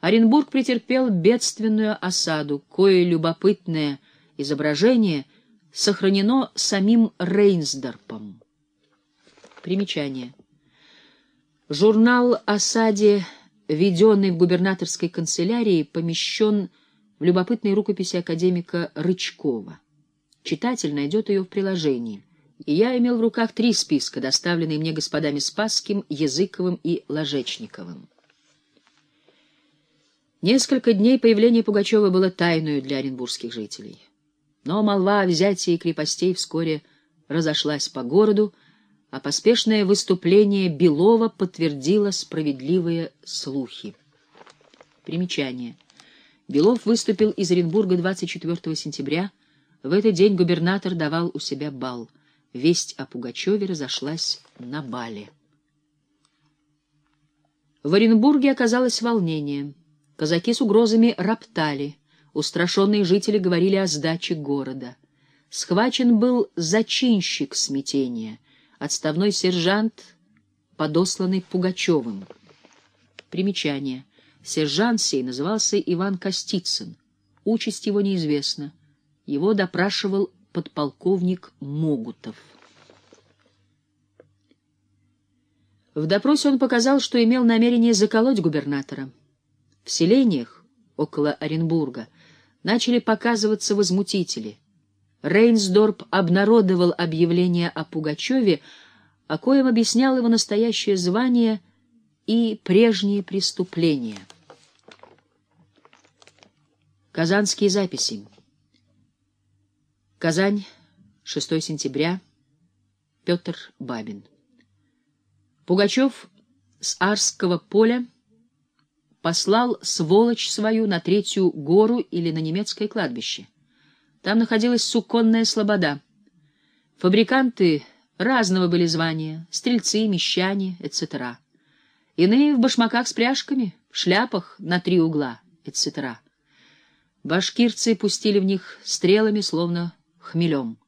Оренбург претерпел бедственную осаду, кое любопытное изображение сохранено самим Рейнсдорпом. Примечание. Журнал «Осаде», введенный в губернаторской канцелярии, помещен в любопытной рукописи академика Рычкова. Читатель найдет ее в приложении. И я имел в руках три списка, доставленные мне господами Спасским, Языковым и Ложечниковым. Несколько дней появление Пугачева было тайною для оренбургских жителей. Но молва о взятии крепостей вскоре разошлась по городу, а поспешное выступление Белова подтвердило справедливые слухи. Примечание. Белов выступил из Оренбурга 24 сентября. В этот день губернатор давал у себя бал. Весть о Пугачеве разошлась на бале. В Оренбурге оказалось волнение. Казаки с угрозами роптали. Устрашенные жители говорили о сдаче города. Схвачен был зачинщик смятения, отставной сержант, подосланный Пугачевым. Примечание. Сержант сей назывался Иван Костицын. Участь его неизвестна. Его допрашивал подполковник Могутов. В допросе он показал, что имел намерение заколоть губернатора. В селениях около Оренбурга начали показываться возмутители. Рейнсдорп обнародовал объявление о Пугачеве, о коем объяснял его настоящее звание и прежние преступления. Казанские записи. Казань, 6 сентября. Петр Бабин. Пугачев с Арского поля послал сволочь свою на третью гору или на немецкое кладбище. Там находилась суконная слобода. Фабриканты разного были звания, стрельцы, мещане, etc. Иные в башмаках с пряжками, в шляпах на три угла, etc. Башкирцы пустили в них стрелами, словно хмелем.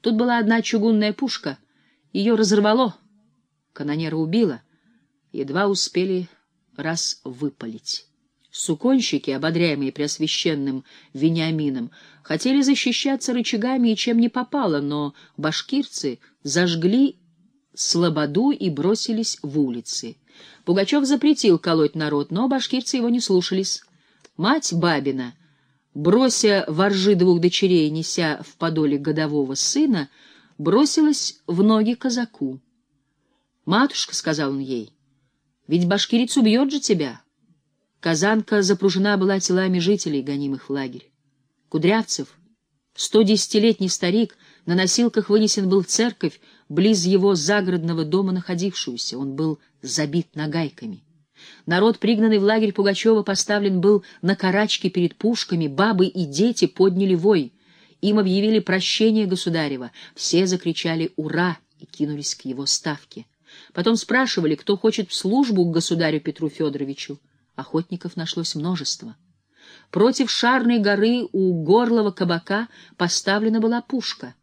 Тут была одна чугунная пушка, ее разорвало, канонера убила, едва успели раз выпалить. Суконщики, ободряемые Преосвященным Вениамином, хотели защищаться рычагами и чем не попало, но башкирцы зажгли слободу и бросились в улицы. Пугачев запретил колоть народ, но башкирцы его не слушались. Мать Бабина, брося воржи двух дочерей, неся в подоле годового сына, бросилась в ноги казаку. «Матушка», — сказал он ей, — ведь башкирец убьет же тебя. Казанка запружена была телами жителей, гонимых в лагерь. Кудрявцев, сто десятилетний старик, на носилках вынесен был в церковь, близ его загородного дома находившуюся. Он был забит нагайками. Народ, пригнанный в лагерь Пугачева, поставлен был на карачки перед пушками, бабы и дети подняли вой. Им объявили прощение государева. Все закричали «Ура!» и кинулись к его ставке. Потом спрашивали, кто хочет в службу к государю Петру Федоровичу. Охотников нашлось множество. Против Шарной горы у горлого кабака поставлена была пушка.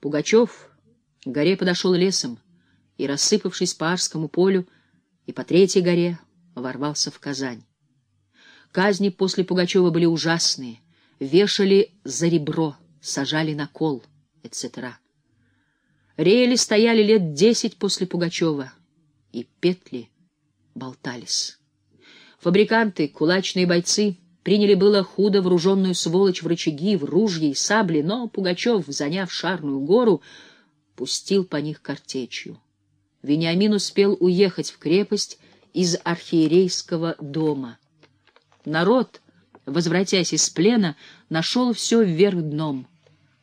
Пугачев к горе подошел лесом и, рассыпавшись по Арскому полю и по Третьей горе, ворвался в Казань. Казни после Пугачева были ужасные. Вешали за ребро, сажали на кол, etc. Рели стояли лет десять после Пугачева, и петли болтались. Фабриканты, кулачные бойцы приняли было худо вооруженную сволочь в рычаги, в ружья и сабли, но Пугачев, заняв шарную гору, пустил по них картечью. Вениамин успел уехать в крепость из архиерейского дома. Народ, возвратясь из плена, нашел все вверх дном.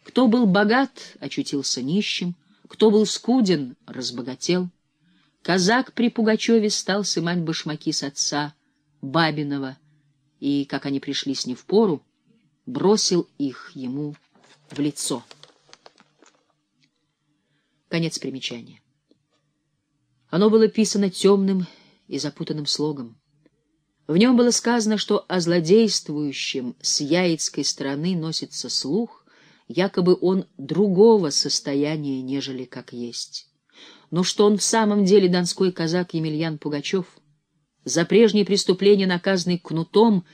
Кто был богат, очутился нищим, кто был скуден, разбогател. Казак при Пугачеве стал сымать башмаки с отца, Бабинова, и, как они пришли с не в пору, бросил их ему в лицо. Конец примечания. Оно было писано темным и запутанным слогом. В нем было сказано, что о злодействующем с яицкой стороны носится слух, якобы он другого состояния, нежели как есть. Но что он в самом деле донской казак Емельян Пугачев, за прежние преступления наказанный кнутом,